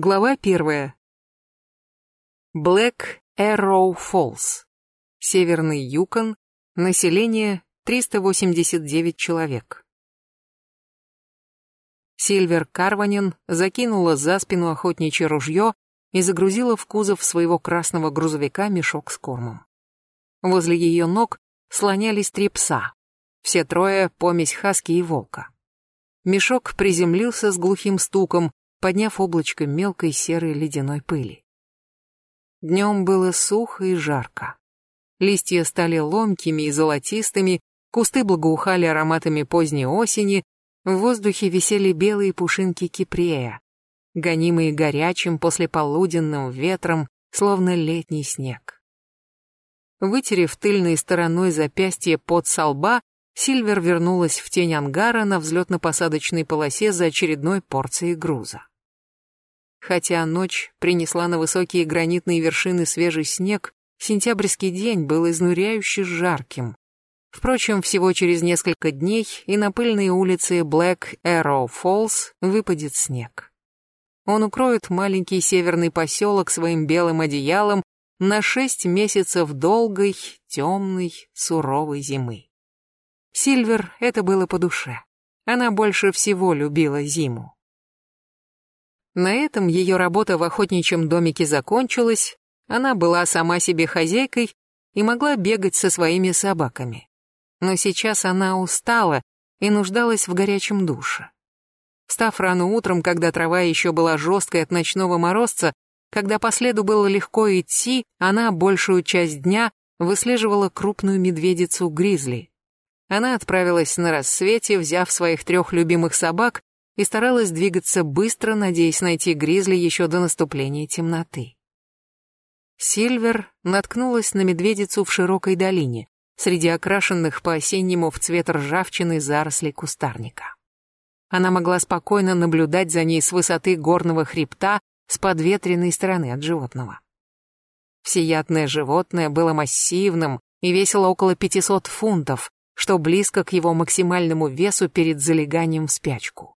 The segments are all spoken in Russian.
Глава первая. Блэк Arrow Falls. Северный Юкон. Население 389 человек. Сильвер Карванин закинула за спину охотничье ружье и загрузила в кузов своего красного грузовика мешок с кормом. Возле ее ног слонялись три пса. Все трое — помесь хаски и волка. Мешок приземлился с глухим стуком, подняв облачко мелкой серой ледяной пыли. Днем было сухо и жарко. Листья стали ломкими и золотистыми, кусты благоухали ароматами поздней осени, в воздухе висели белые пушинки кипрея, гонимые горячим послеполуденным ветром, словно летний снег. Вытерев тыльной стороной запястье под солба, Сильвер вернулась в тень ангара на взлетно-посадочной полосе за очередной порцией груза. Хотя ночь принесла на высокие гранитные вершины свежий снег, сентябрьский день был изнуряюще жарким. Впрочем, всего через несколько дней и на пыльные улицы Black Arrow Falls выпадет снег. Он укроет маленький северный поселок своим белым одеялом на шесть месяцев долгой, темной, суровой зимы. Сильвер это было по душе. Она больше всего любила зиму. На этом ее работа в охотничьем домике закончилась, она была сама себе хозяйкой и могла бегать со своими собаками. Но сейчас она устала и нуждалась в горячем душе. Встав рано утром, когда трава еще была жесткой от ночного морозца, когда по следу было легко идти, она большую часть дня выслеживала крупную медведицу-гризли. Она отправилась на рассвете, взяв своих трех любимых собак и старалась двигаться быстро, надеясь найти Гризли еще до наступления темноты. Сильвер наткнулась на медведицу в широкой долине, среди окрашенных по-осеннему в цвет ржавчины зарослей кустарника. Она могла спокойно наблюдать за ней с высоты горного хребта с подветренной стороны от животного. Всеядное животное было массивным и весило около 500 фунтов, что близко к его максимальному весу перед залеганием в спячку.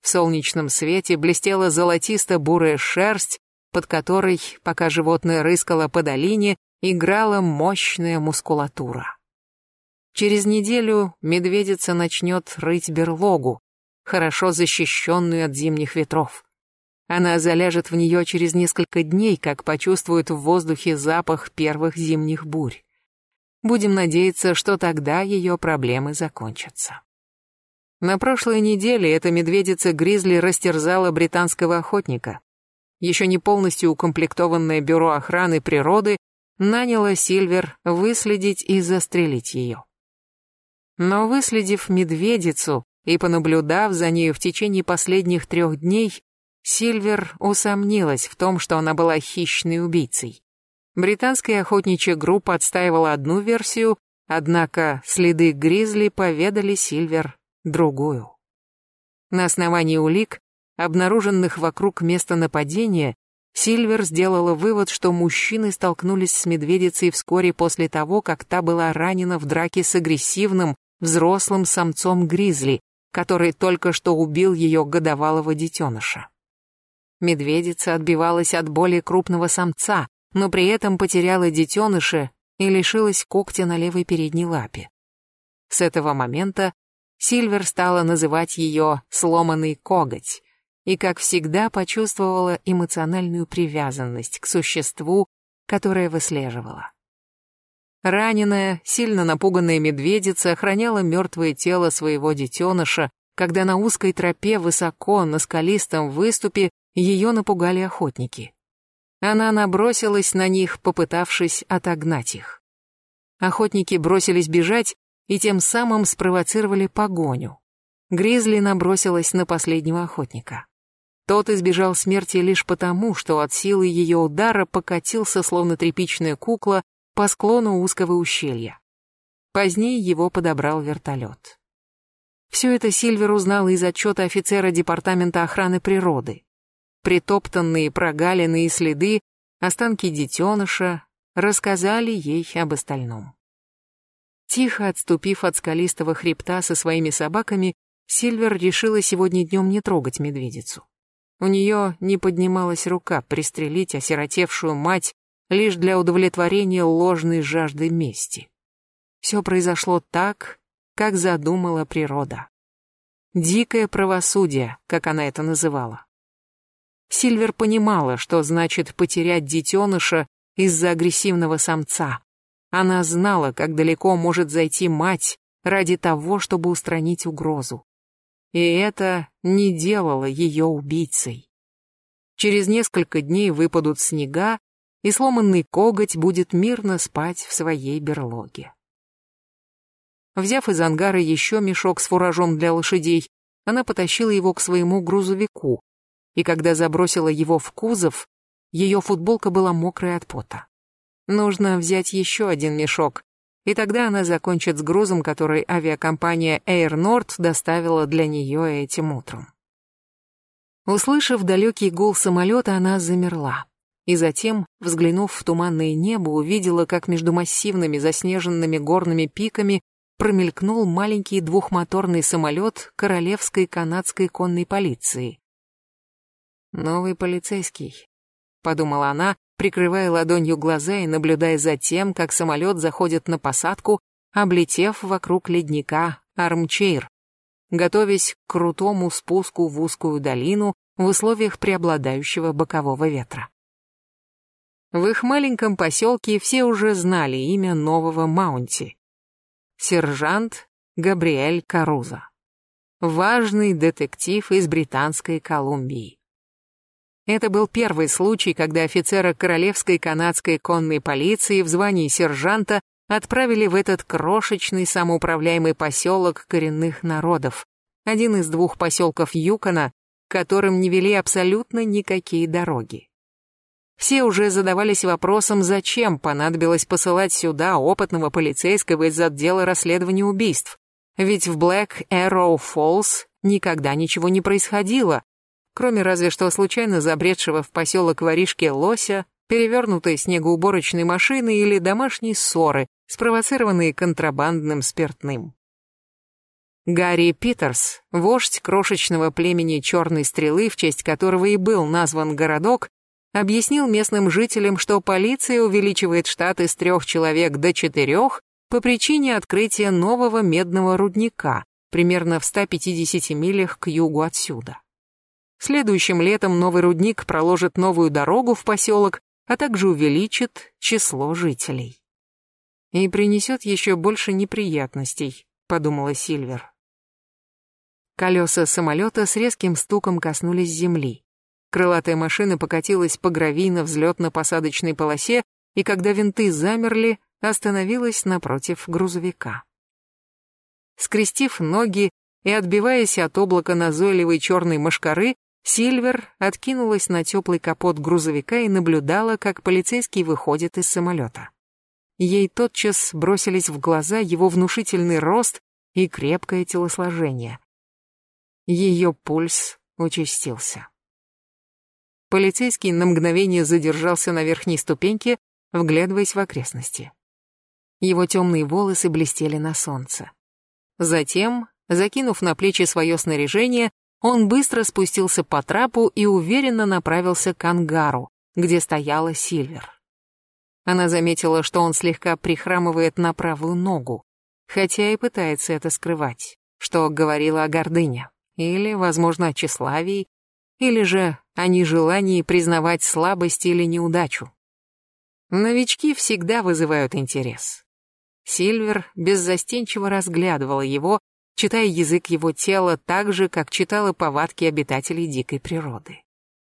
В солнечном свете блестела золотисто-бурая шерсть, под которой, пока животное рыскало по долине, играла мощная мускулатура. Через неделю медведица начнет рыть берлогу, хорошо защищенную от зимних ветров. Она заляжет в нее через несколько дней, как почувствует в воздухе запах первых зимних бурь. Будем надеяться, что тогда ее проблемы закончатся. На прошлой неделе эта медведица-гризли растерзала британского охотника. Еще не полностью укомплектованное бюро охраны природы наняло Сильвер выследить и застрелить ее. Но выследив медведицу и понаблюдав за нею в течение последних трех дней, Сильвер усомнилась в том, что она была хищной убийцей. Британская охотничья группа отстаивала одну версию, однако следы Гризли поведали Сильвер другую. На основании улик, обнаруженных вокруг места нападения, Сильвер сделала вывод, что мужчины столкнулись с медведицей вскоре после того, как та была ранена в драке с агрессивным, взрослым самцом-гризли, который только что убил ее годовалого детеныша. Медведица отбивалась от более крупного самца, но при этом потеряла детеныша и лишилась когтя на левой передней лапе. С этого момента Сильвер стала называть ее «сломанный коготь» и, как всегда, почувствовала эмоциональную привязанность к существу, которое выслеживала. Раненая, сильно напуганная медведица охраняла мертвое тело своего детеныша, когда на узкой тропе высоко на скалистом выступе ее напугали охотники. Она набросилась на них, попытавшись отогнать их. Охотники бросились бежать, и тем самым спровоцировали погоню. Гризли набросилась на последнего охотника. Тот избежал смерти лишь потому, что от силы ее удара покатился, словно тряпичная кукла, по склону узкого ущелья. Позднее его подобрал вертолет. Все это Сильвер узнал из отчета офицера Департамента охраны природы. Притоптанные прогалины следы, останки детеныша рассказали ей об остальном. Тихо отступив от скалистого хребта со своими собаками, Сильвер решила сегодня днем не трогать медведицу. У нее не поднималась рука пристрелить осиротевшую мать лишь для удовлетворения ложной жажды мести. Все произошло так, как задумала природа. Дикое правосудие, как она это называла. Сильвер понимала, что значит потерять детеныша из-за агрессивного самца. Она знала, как далеко может зайти мать ради того, чтобы устранить угрозу. И это не делало ее убийцей. Через несколько дней выпадут снега, и сломанный коготь будет мирно спать в своей берлоге. Взяв из ангара еще мешок с фуражом для лошадей, она потащила его к своему грузовику, и когда забросила его в кузов, ее футболка была мокрая от пота. Нужно взять еще один мешок, и тогда она закончит с грузом, который авиакомпания Air Nord доставила для нее этим утром. Услышав далекий гул самолета, она замерла. И затем, взглянув в туманное небо, увидела, как между массивными заснеженными горными пиками промелькнул маленький двухмоторный самолет Королевской канадской конной полиции. «Новый полицейский», — подумала она, прикрывая ладонью глаза и наблюдая за тем, как самолет заходит на посадку, облетев вокруг ледника Армчейр, готовясь к крутому спуску в узкую долину в условиях преобладающего бокового ветра. В их маленьком поселке все уже знали имя нового Маунти. Сержант Габриэль Каруза. Важный детектив из Британской Колумбии. Это был первый случай, когда офицера Королевской канадской конной полиции в звании сержанта отправили в этот крошечный самоуправляемый поселок коренных народов, один из двух поселков Юкона, которым не вели абсолютно никакие дороги. Все уже задавались вопросом, зачем понадобилось посылать сюда опытного полицейского из отдела расследования убийств. Ведь в Black Arrow Falls никогда ничего не происходило, кроме разве что случайно забредшего в поселок воришки лося, перевернутой снегоуборочной машины или домашней ссоры, спровоцированные контрабандным спиртным. Гарри Питерс, вождь крошечного племени Черной Стрелы, в честь которого и был назван городок, объяснил местным жителям, что полиция увеличивает штат из трех человек до четырех по причине открытия нового медного рудника, примерно в 150 милях к югу отсюда. Следующим летом новый рудник проложит новую дорогу в поселок, а также увеличит число жителей. И принесет еще больше неприятностей, подумала Сильвер. Колеса самолета с резким стуком коснулись земли. Крылатая машина покатилась по гравийно-взлетно-посадочной полосе, и когда винты замерли, остановилась напротив грузовика. Скрестив ноги и отбиваясь от облака назойливой черной мошкары, Сильвер откинулась на теплый капот грузовика и наблюдала, как полицейский выходит из самолета. Ей тотчас бросились в глаза его внушительный рост и крепкое телосложение. Ее пульс участился. Полицейский на мгновение задержался на верхней ступеньке, вглядываясь в окрестности. Его темные волосы блестели на солнце. Затем, закинув на плечи свое снаряжение, он быстро спустился по трапу и уверенно направился к ангару, где стояла Сильвер. Она заметила, что он слегка прихрамывает на правую ногу, хотя и пытается это скрывать, что говорила о гордыне, или, возможно, о тщеславии, или же о нежелании признавать слабость или неудачу. Новички всегда вызывают интерес. Сильвер беззастенчиво разглядывала его, читая язык его тела так же, как читала повадки обитателей дикой природы.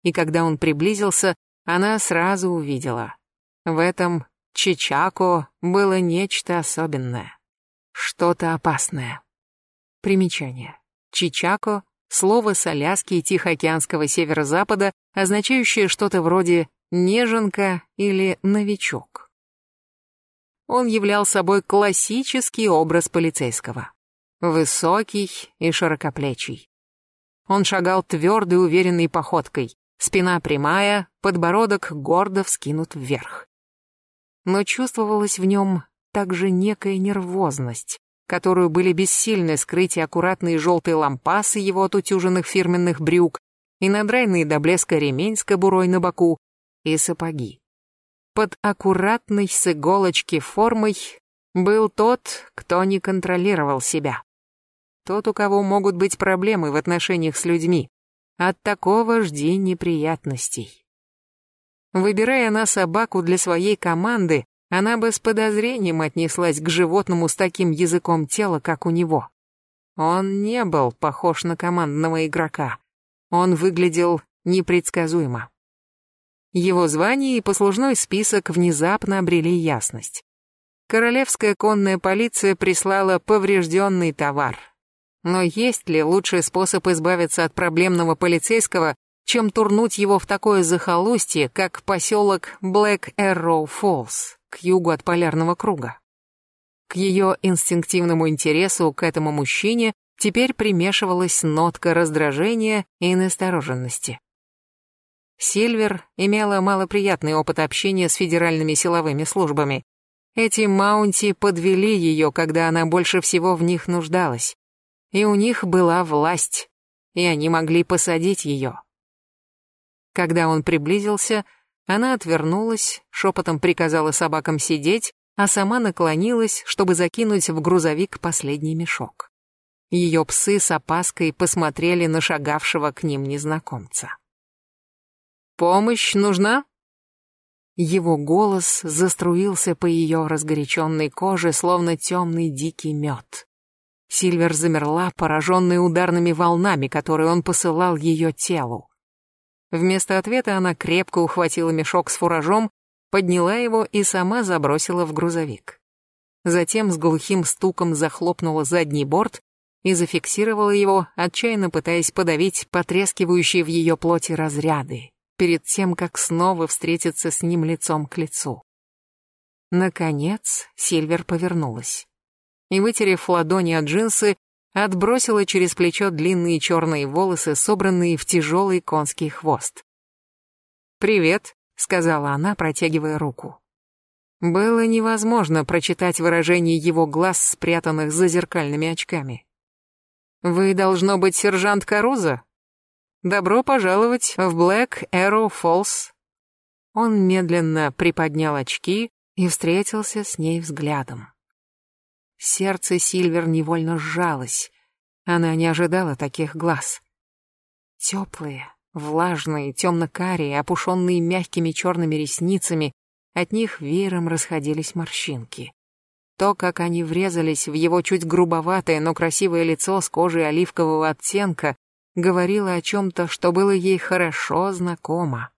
И когда он приблизился, она сразу увидела. В этом Чичако было нечто особенное. Что-то опасное. Примечание. Чичако — слово с Аляски и Тихоокеанского северо-запада, означающее что-то вроде «неженка» или «новичок». Он являл собой классический образ полицейского. Высокий и широкоплечий. Он шагал твердой уверенной походкой, спина прямая, подбородок гордо вскинут вверх. Но чувствовалась в нем также некая нервозность, которую были бессильны скрыть и аккуратные желтые лампасы его отутюженных фирменных брюк, и надрайный до блеска ремень с кобурой на боку, и сапоги. Под аккуратной с иголочки формой был тот, кто не контролировал себя. Тот, у кого могут быть проблемы в отношениях с людьми. От такого жди неприятностей. Выбирая на собаку для своей команды, она бы с подозрением отнеслась к животному с таким языком тела, как у него. Он не был похож на командного игрока. Он выглядел непредсказуемо. Его звание и послужной список внезапно обрели ясность. Королевская конная полиция прислала поврежденный товар. Но есть ли лучший способ избавиться от проблемного полицейского, чем турнуть его в такое захолустье, как поселок Блэк Эрроу Фоллс, к югу от полярного круга? К ее инстинктивному интересу к этому мужчине теперь примешивалась нотка раздражения и настороженности. Сильвер имела малоприятный опыт общения с федеральными силовыми службами. Эти маунти подвели ее, когда она больше всего в них нуждалась. И у них была власть, и они могли посадить ее. Когда он приблизился, она отвернулась, шепотом приказала собакам сидеть, а сама наклонилась, чтобы закинуть в грузовик последний мешок. Ее псы с опаской посмотрели на шагавшего к ним незнакомца. «Помощь нужна?» Его голос заструился по ее разгоряченной коже, словно темный дикий мед. Сильвер замерла, пораженная ударными волнами, которые он посылал ее телу. Вместо ответа она крепко ухватила мешок с фуражом, подняла его и сама забросила в грузовик. Затем с глухим стуком захлопнула задний борт и зафиксировала его, отчаянно пытаясь подавить потрескивающие в ее плоти разряды, перед тем, как снова встретиться с ним лицом к лицу. Наконец Сильвер повернулась и, вытерев ладони от джинсы, отбросила через плечо длинные черные волосы, собранные в тяжелый конский хвост. «Привет», — сказала она, протягивая руку. Было невозможно прочитать выражение его глаз, спрятанных за зеркальными очками. «Вы, должно быть, сержант Каруза? Добро пожаловать в Блэк Arrow Falls». Он медленно приподнял очки и встретился с ней взглядом. Сердце Сильвер невольно сжалось. Она не ожидала таких глаз. Теплые, влажные, темно-карие, опушенные мягкими черными ресницами, от них веером расходились морщинки. То, как они врезались в его чуть грубоватое, но красивое лицо с кожей оливкового оттенка, говорило о чем-то, что было ей хорошо знакомо.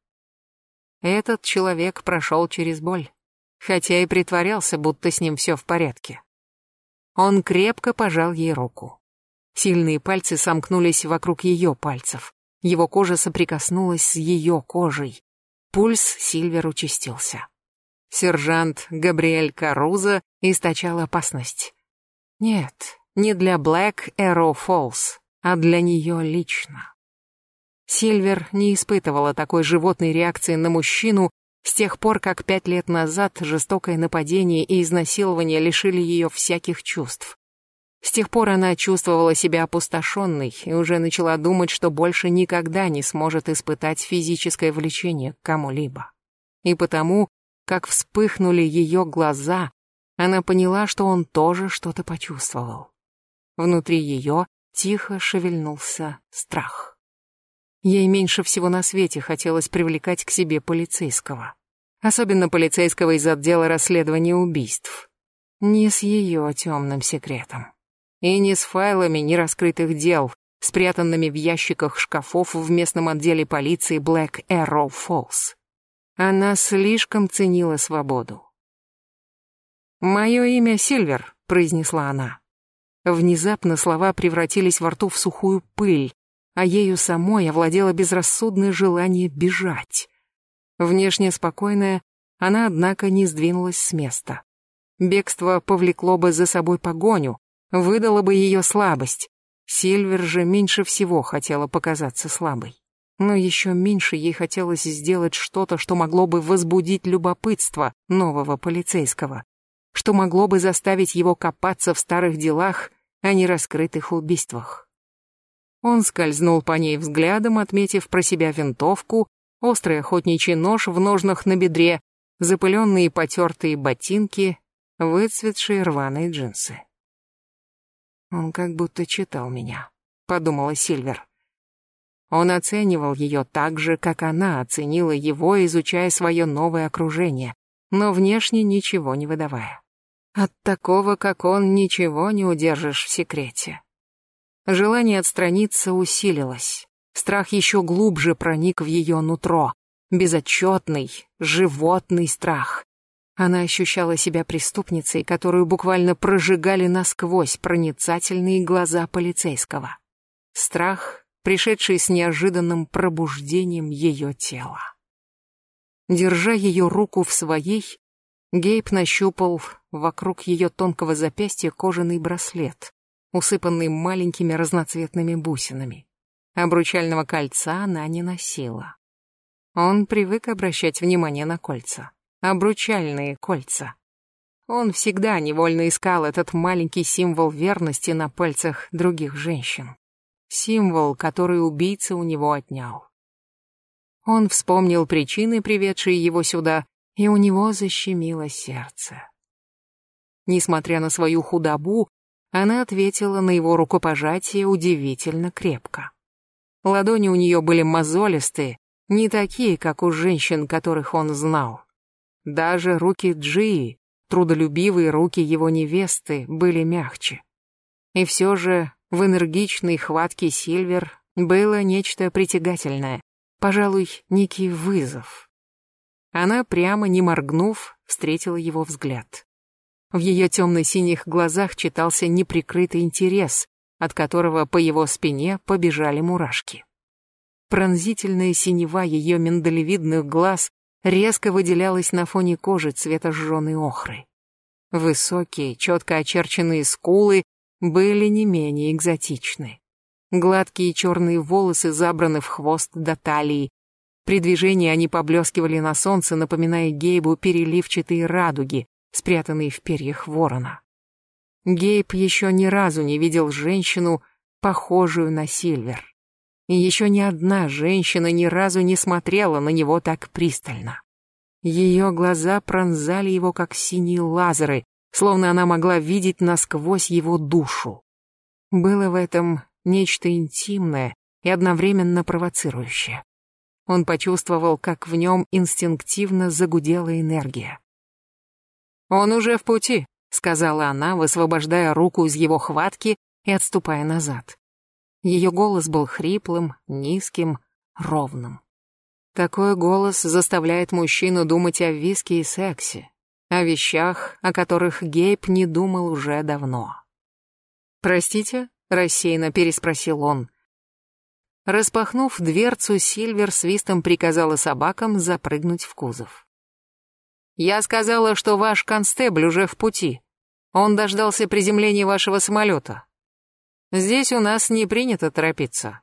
Этот человек прошел через боль, хотя и притворялся, будто с ним все в порядке. Он крепко пожал ей руку. Сильные пальцы сомкнулись вокруг ее пальцев. Его кожа соприкоснулась с ее кожей. Пульс Сильвер участился. Сержант Габриэль Каруза источал опасность. Нет, не для Black Arrow Falls, а для нее лично. Сильвер не испытывала такой животной реакции на мужчину, с тех пор, как пять лет назад жестокое нападение и изнасилование лишили ее всяких чувств. С тех пор она чувствовала себя опустошенной и уже начала думать, что больше никогда не сможет испытать физическое влечение к кому-либо. И потому, как вспыхнули ее глаза, она поняла, что он тоже что-то почувствовал. Внутри ее тихо шевельнулся страх. Ей меньше всего на свете хотелось привлекать к себе полицейского особенно полицейского из отдела расследования убийств. Не с ее темным секретом. И не с файлами нераскрытых дел, спрятанными в ящиках шкафов в местном отделе полиции Black Arrow Falls. Она слишком ценила свободу. «Мое имя Сильвер», — произнесла она. Внезапно слова превратились во рту в сухую пыль, а ею самой овладело безрассудное желание бежать. Внешне спокойная, она, однако, не сдвинулась с места. Бегство повлекло бы за собой погоню, выдало бы ее слабость. Сильвер же меньше всего хотела показаться слабой. Но еще меньше ей хотелось сделать что-то, что могло бы возбудить любопытство нового полицейского, что могло бы заставить его копаться в старых делах, а не раскрытых убийствах. Он скользнул по ней взглядом, отметив про себя винтовку, острый охотничий нож в ножнах на бедре, запыленные потертые ботинки, выцветшие рваные джинсы. Он как будто читал меня, подумала Сильвер. Он оценивал ее так же, как она оценила его, изучая свое новое окружение, но внешне ничего не выдавая. От такого, как он, ничего не удержишь в секрете. Желание отстраниться усилилось. Страх еще глубже проник в ее нутро. Безотчетный, животный страх. Она ощущала себя преступницей, которую буквально прожигали насквозь проницательные глаза полицейского. Страх, пришедший с неожиданным пробуждением ее тела. Держа ее руку в своей, Гейб нащупал вокруг ее тонкого запястья кожаный браслет, усыпанный маленькими разноцветными бусинами. Обручального кольца она не носила. Он привык обращать внимание на кольца. Обручальные кольца. Он всегда невольно искал этот маленький символ верности на пальцах других женщин. Символ, который убийца у него отнял. Он вспомнил причины, приведшие его сюда, и у него защемило сердце. Несмотря на свою худобу, она ответила на его рукопожатие удивительно крепко. Ладони у нее были мозолистые, не такие, как у женщин, которых он знал. Даже руки Джии, трудолюбивые руки его невесты, были мягче. И все же в энергичной хватке Сильвер было нечто притягательное, пожалуй, некий вызов. Она, прямо не моргнув, встретила его взгляд. В ее темно-синих глазах читался неприкрытый интерес, от которого по его спине побежали мурашки. Пронзительная синева ее миндалевидных глаз резко выделялась на фоне кожи цвета жженой охры. Высокие, четко очерченные скулы были не менее экзотичны. Гладкие черные волосы забраны в хвост до талии. При движении они поблескивали на солнце, напоминая Гейбу переливчатые радуги, спрятанные в перьях ворона. Гейб еще ни разу не видел женщину, похожую на Сильвер. И еще ни одна женщина ни разу не смотрела на него так пристально. Ее глаза пронзали его, как синие лазеры, словно она могла видеть насквозь его душу. Было в этом нечто интимное и одновременно провоцирующее. Он почувствовал, как в нем инстинктивно загудела энергия. «Он уже в пути», — сказала она, высвобождая руку из его хватки и отступая назад. Ее голос был хриплым, низким, ровным. Такой голос заставляет мужчину думать о виске и сексе, о вещах, о которых Гейб не думал уже давно. «Простите?» — рассеянно переспросил он. Распахнув дверцу, Сильвер свистом приказала собакам запрыгнуть в кузов. «Я сказала, что ваш констебль уже в пути. Он дождался приземления вашего самолета. Здесь у нас не принято торопиться».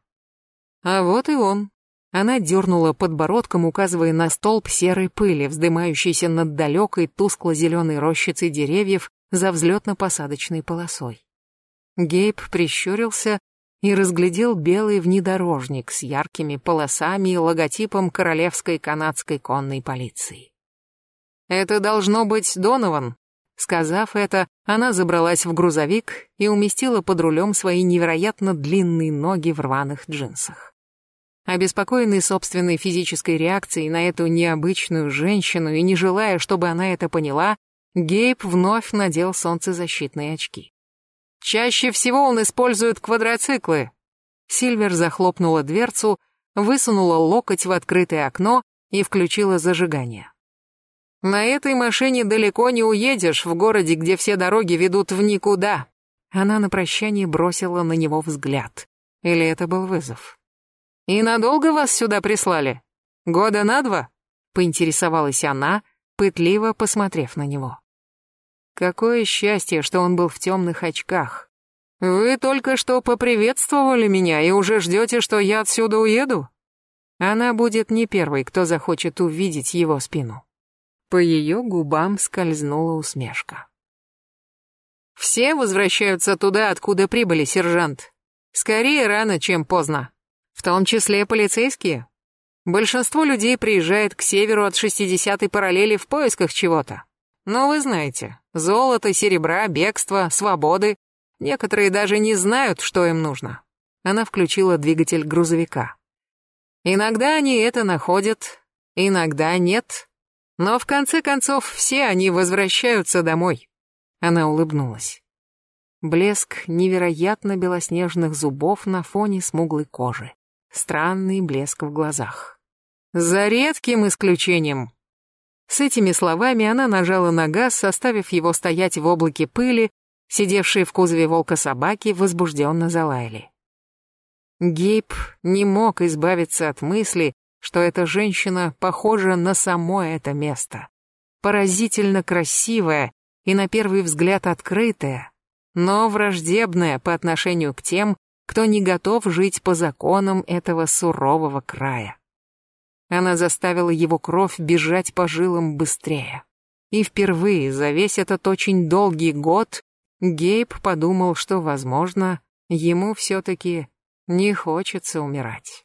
А вот и он. Она дернула подбородком, указывая на столб серой пыли, вздымающийся над далекой тускло-зеленой рощицей деревьев за взлетно-посадочной полосой. Гейб прищурился и разглядел белый внедорожник с яркими полосами и логотипом Королевской канадской конной полиции. «Это должно быть Донован», Сказав это, она забралась в грузовик и уместила под рулем свои невероятно длинные ноги в рваных джинсах. Обеспокоенный собственной физической реакцией на эту необычную женщину и не желая, чтобы она это поняла, Гейб вновь надел солнцезащитные очки. «Чаще всего он использует квадроциклы». Сильвер захлопнула дверцу, высунула локоть в открытое окно и включила зажигание. «На этой машине далеко не уедешь в городе, где все дороги ведут в никуда». Она на прощание бросила на него взгляд. Или это был вызов? «И надолго вас сюда прислали? Года на два?» — поинтересовалась она, пытливо посмотрев на него. Какое счастье, что он был в темных очках. «Вы только что поприветствовали меня и уже ждете, что я отсюда уеду?» Она будет не первой, кто захочет увидеть его спину. По ее губам скользнула усмешка. «Все возвращаются туда, откуда прибыли, сержант. Скорее рано, чем поздно. В том числе полицейские. Большинство людей приезжает к северу от 60-й параллели в поисках чего-то. Но вы знаете, золото, серебра, бегство, свободы. Некоторые даже не знают, что им нужно. Она включила двигатель грузовика. Иногда они это находят, иногда нет. Но в конце концов все они возвращаются домой. Она улыбнулась. Блеск невероятно белоснежных зубов на фоне смуглой кожи. Странный блеск в глазах. За редким исключением. С этими словами она нажала на газ, оставив его стоять в облаке пыли, сидевшие в кузове волка собаки возбужденно залаяли. Гейб не мог избавиться от мысли, что эта женщина похожа на само это место. Поразительно красивая и на первый взгляд открытая, но враждебная по отношению к тем, кто не готов жить по законам этого сурового края. Она заставила его кровь бежать по жилам быстрее. И впервые за весь этот очень долгий год Гейб подумал, что, возможно, ему все-таки не хочется умирать.